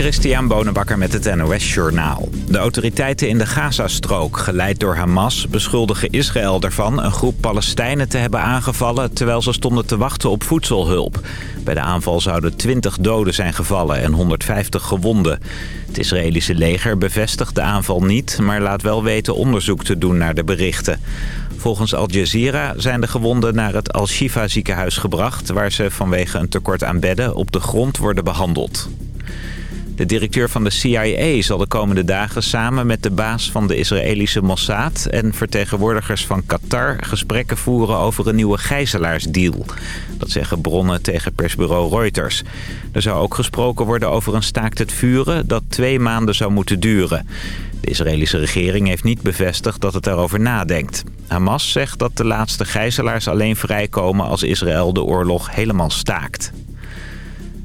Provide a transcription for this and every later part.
Christian Bonenbakker met het NOS Journaal. De autoriteiten in de Gazastrook, geleid door Hamas, beschuldigen Israël ervan... een groep Palestijnen te hebben aangevallen terwijl ze stonden te wachten op voedselhulp. Bij de aanval zouden 20 doden zijn gevallen en 150 gewonden. Het Israëlische leger bevestigt de aanval niet, maar laat wel weten onderzoek te doen naar de berichten. Volgens Al Jazeera zijn de gewonden naar het Al-Shifa ziekenhuis gebracht... waar ze vanwege een tekort aan bedden op de grond worden behandeld. De directeur van de CIA zal de komende dagen samen met de baas van de Israëlische Mossad... en vertegenwoordigers van Qatar gesprekken voeren over een nieuwe gijzelaarsdeal. Dat zeggen bronnen tegen persbureau Reuters. Er zou ook gesproken worden over een staakt het vuren dat twee maanden zou moeten duren. De Israëlische regering heeft niet bevestigd dat het daarover nadenkt. Hamas zegt dat de laatste gijzelaars alleen vrijkomen als Israël de oorlog helemaal staakt.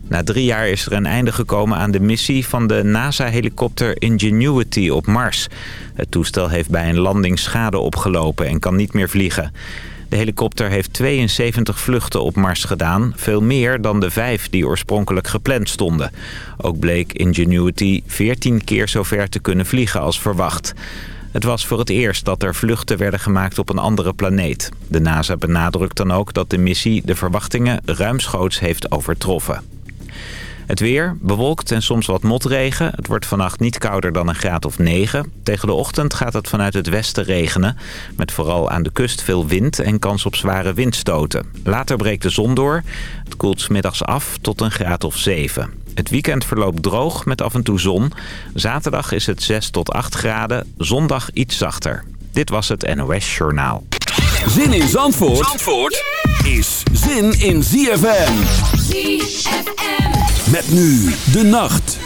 Na drie jaar is er een einde gekomen aan de missie van de NASA-helikopter Ingenuity op Mars. Het toestel heeft bij een landing schade opgelopen en kan niet meer vliegen. De helikopter heeft 72 vluchten op Mars gedaan, veel meer dan de vijf die oorspronkelijk gepland stonden. Ook bleek Ingenuity 14 keer zo ver te kunnen vliegen als verwacht. Het was voor het eerst dat er vluchten werden gemaakt op een andere planeet. De NASA benadrukt dan ook dat de missie de verwachtingen ruimschoots heeft overtroffen. Het weer, bewolkt en soms wat motregen. Het wordt vannacht niet kouder dan een graad of 9. Tegen de ochtend gaat het vanuit het westen regenen. Met vooral aan de kust veel wind en kans op zware windstoten. Later breekt de zon door. Het koelt smiddags af tot een graad of 7. Het weekend verloopt droog met af en toe zon. Zaterdag is het 6 tot 8 graden. Zondag iets zachter. Dit was het NOS Journaal. Zin in Zandvoort, Zandvoort is zin in ZFM. ZFM. Met nu de nacht.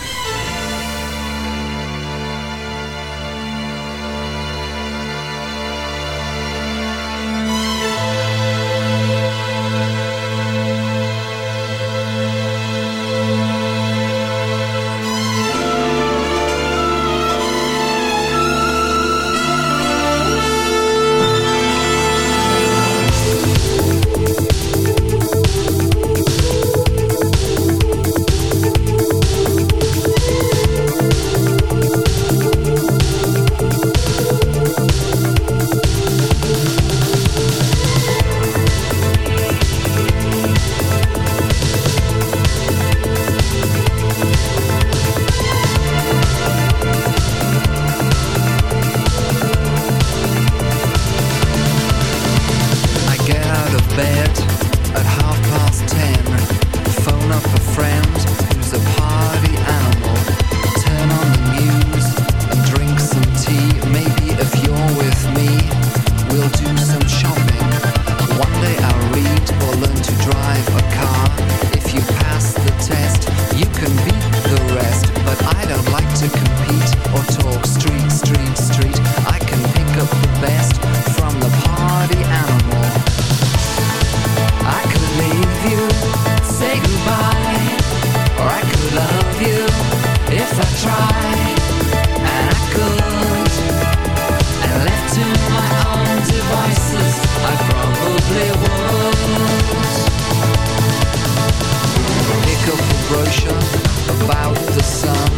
about the sun.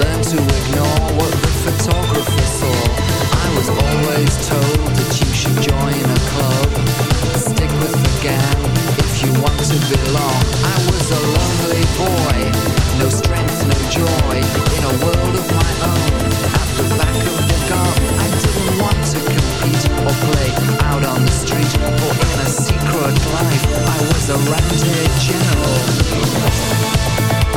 Learn to ignore what the photographer saw. I was always told that you should join a club. Stick with the gang if you want to belong. I was a lonely boy, no strength, no joy. In a world of my own, at the back of the garden I didn't want to compete or play out on the street Or in a secret life, I was a rented general.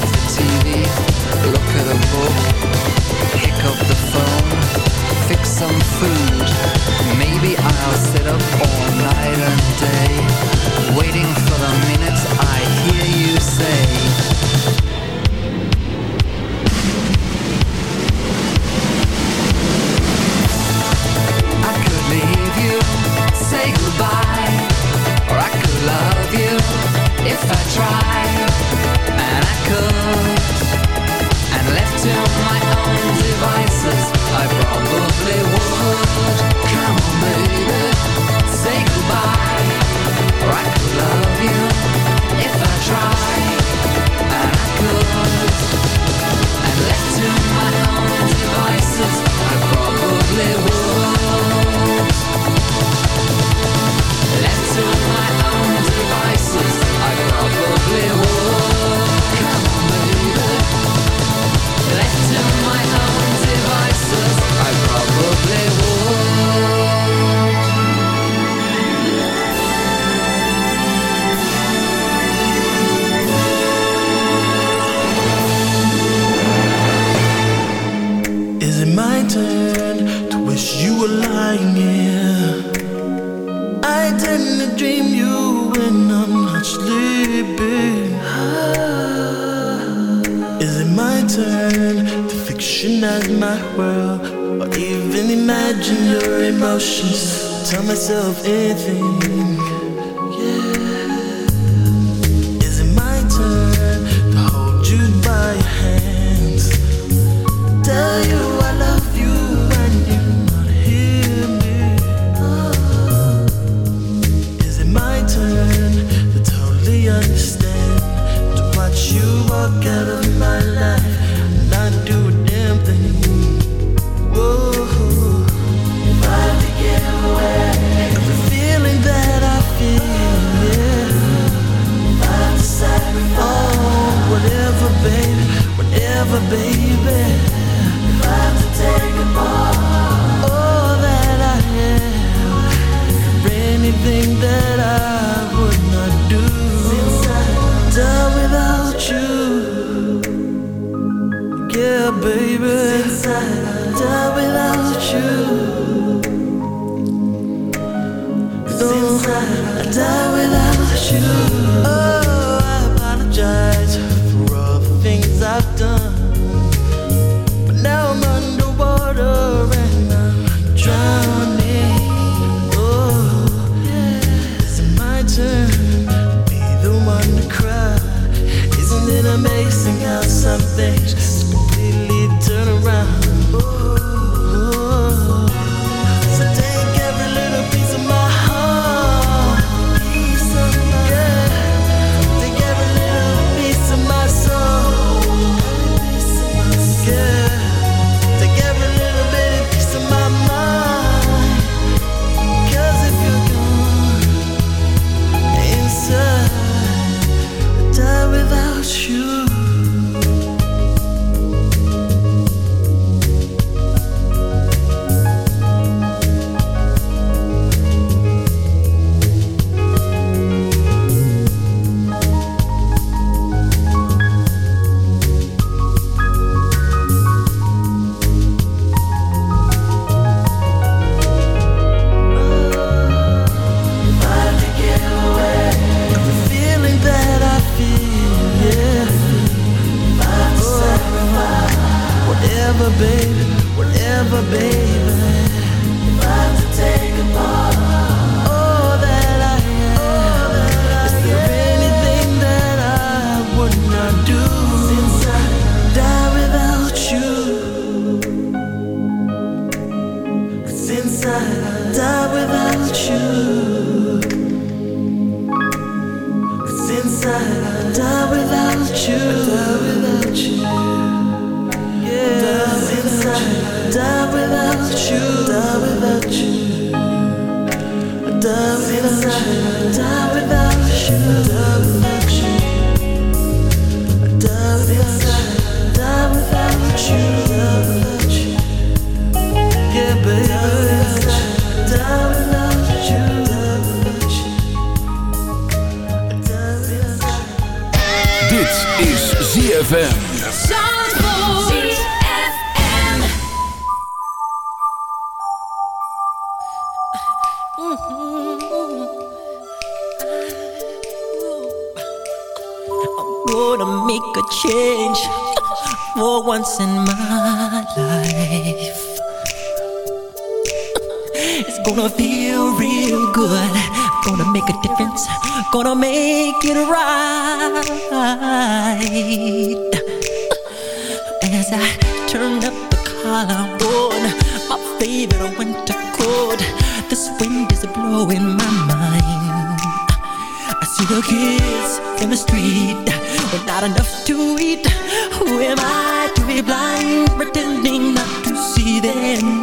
off the TV, look at a book, pick up the phone, fix some food. Maybe I'll sit up all night and day, waiting for the pretend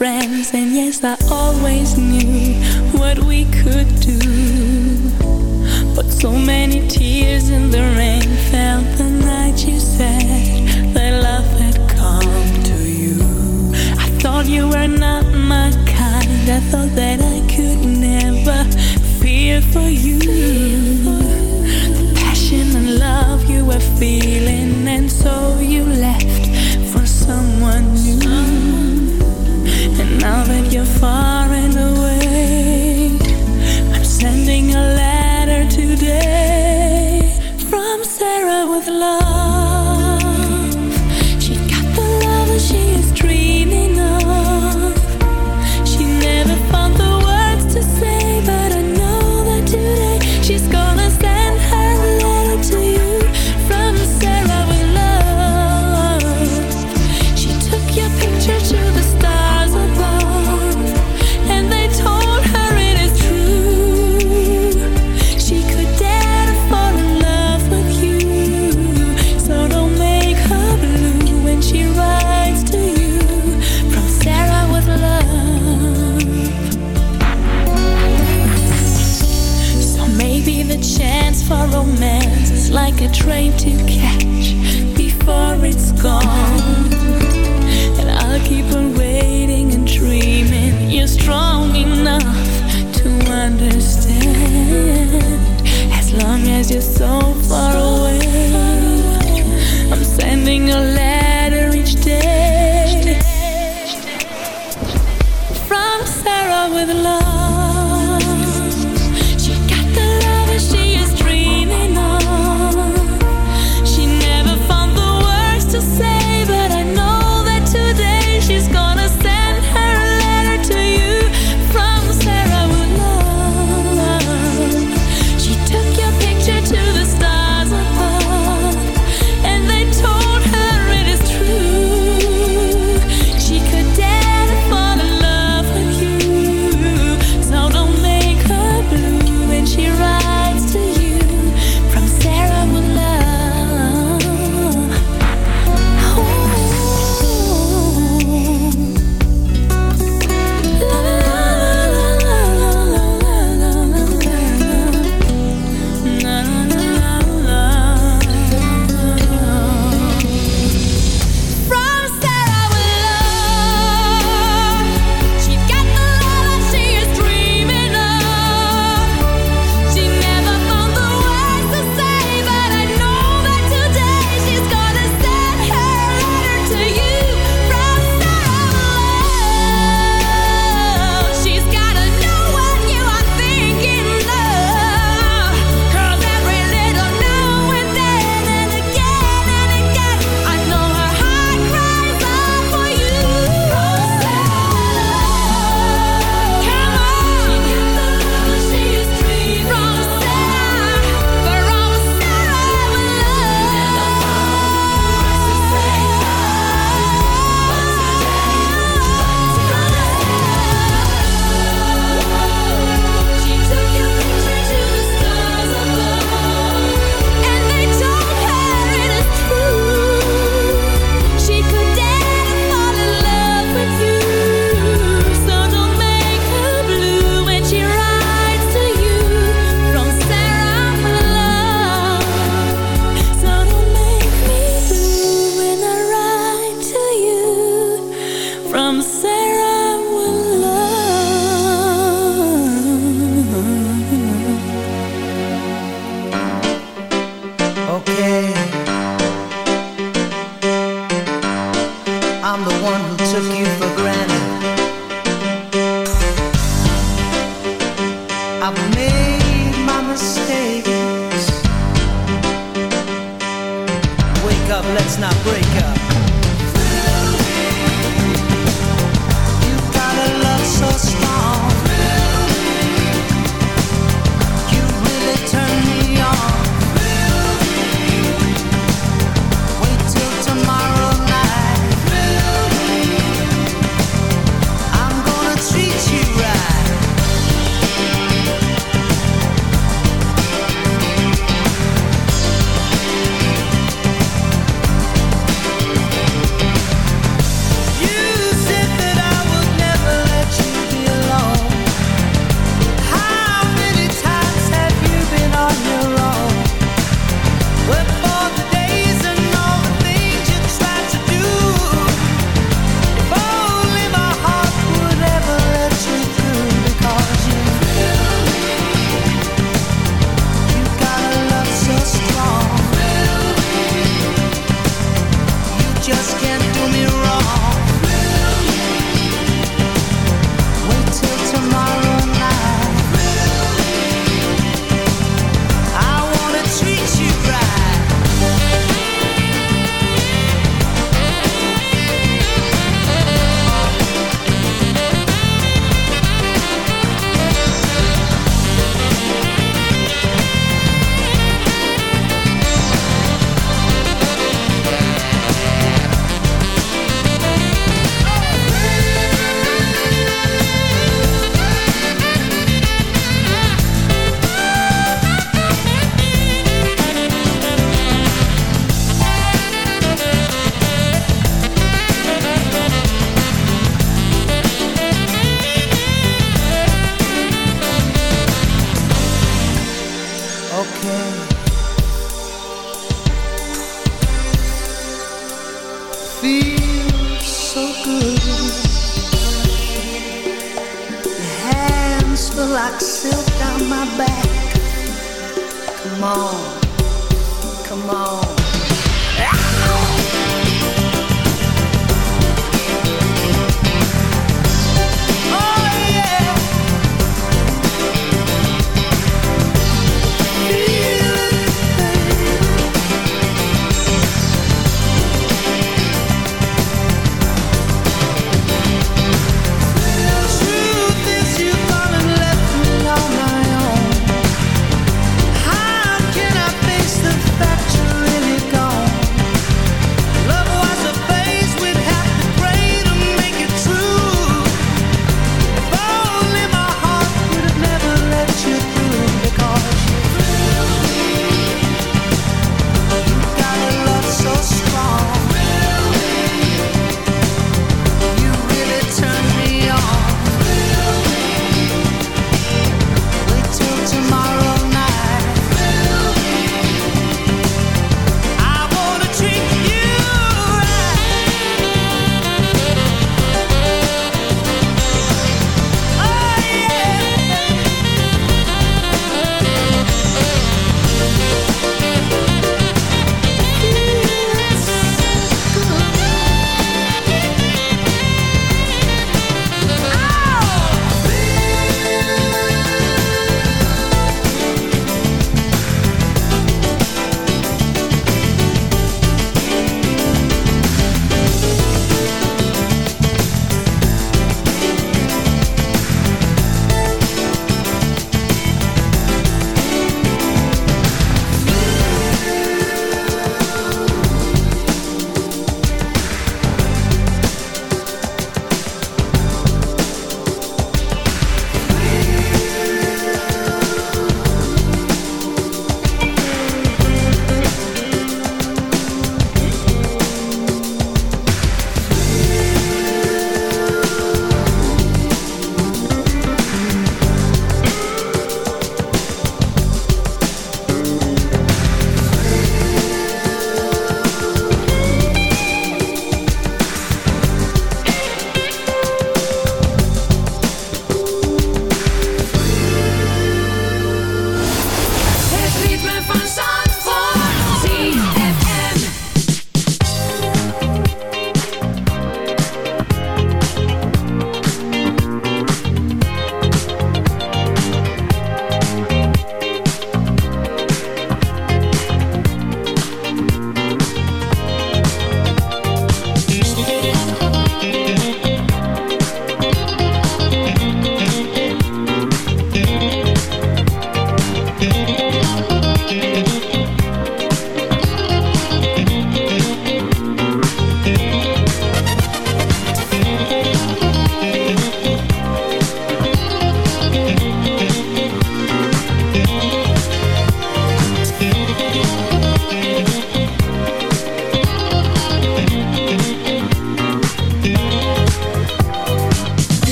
friends And yes, I always knew what we could do. But so many tears in the rain fell the night you said That love had come to you. I thought you were not my kind. I thought that I could never fear for you. The passion and love you were feeling And so you left. now that you're far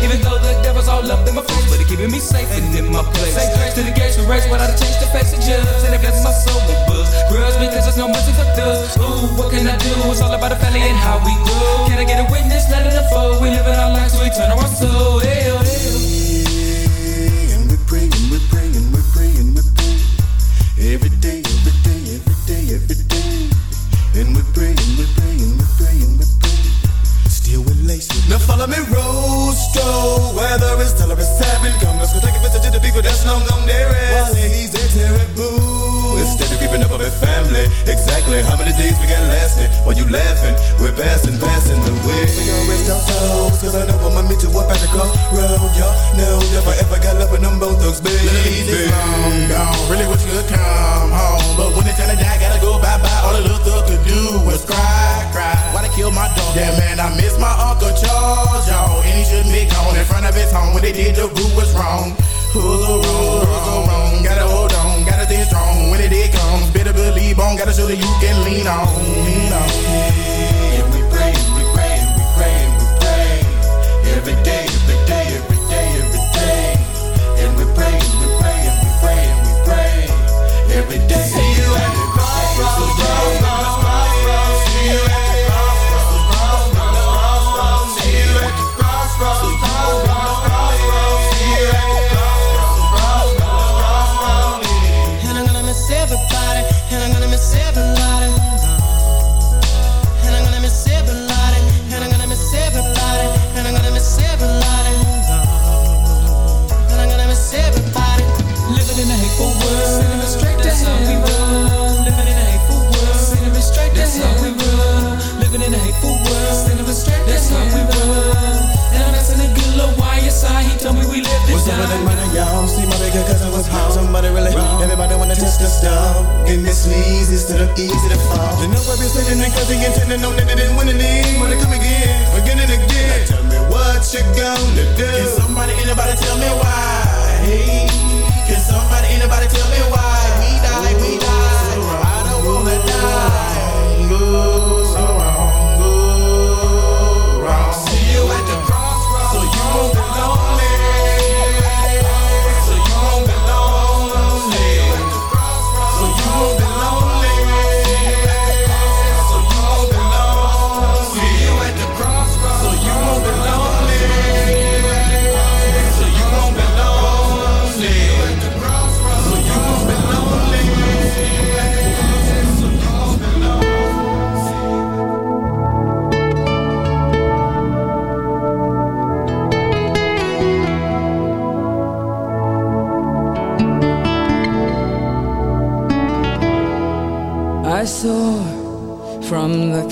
Even though the devil's all up in my face, but it's keeping me safe and in my place. Say grace to the gates of race, but I change the face of judge. And it blesses my soul with books. Grudge because there's no mercy for thugs. Ooh, what can I do? It's all about the family and how we grow. Can I get a witness? Let it unfold. We live in our lives, we turn our soul. Ew, oh, ew. on. touch the stone. And this leads to the easy to fall. You know I've been sitting and cussing and telling no that it didn't win the league. Wanna come again, again and again. Like, tell me what you gonna do. Can somebody, anybody tell me why? Hey, can somebody, anybody tell me why? We die, we die. I don't wanna die.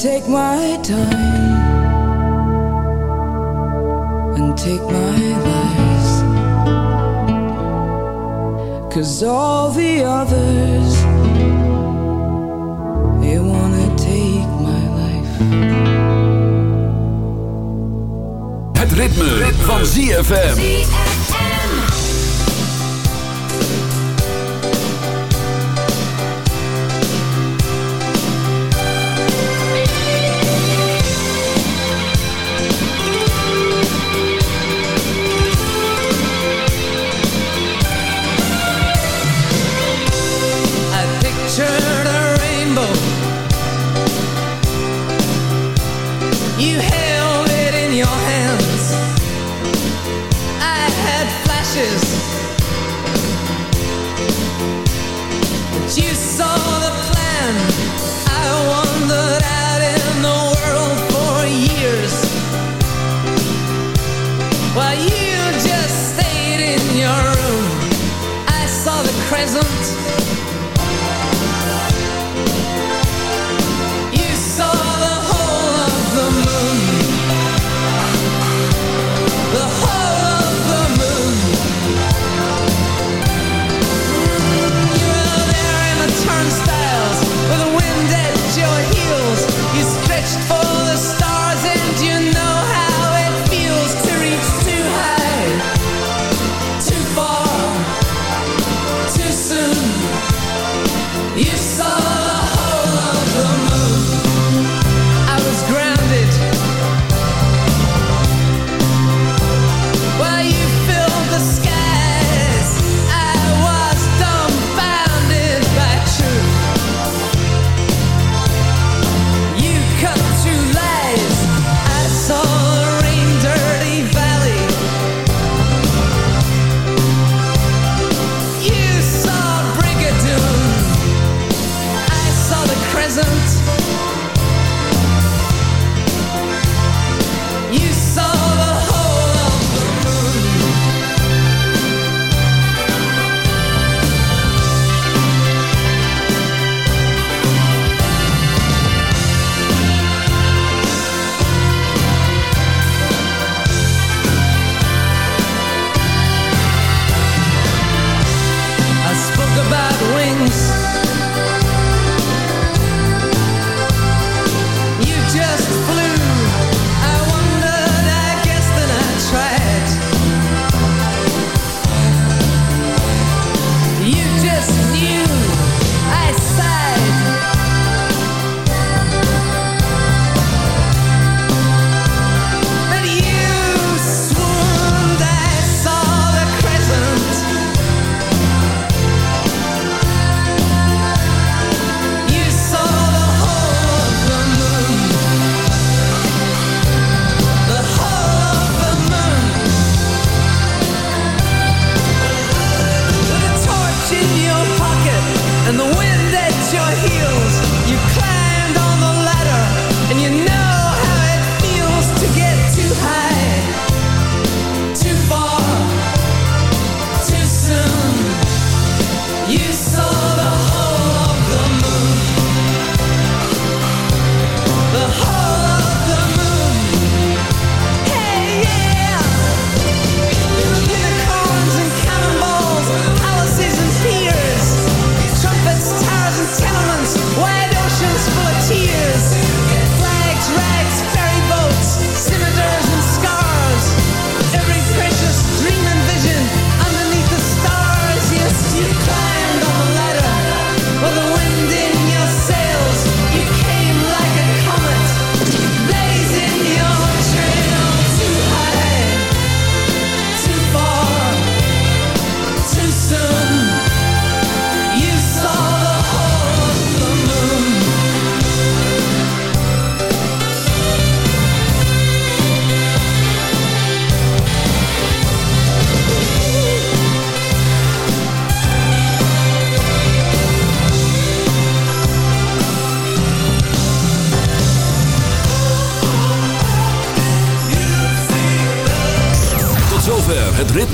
take my time and take my lies. Cause all the others, they wanna take my life. Het ritme, van ZFM.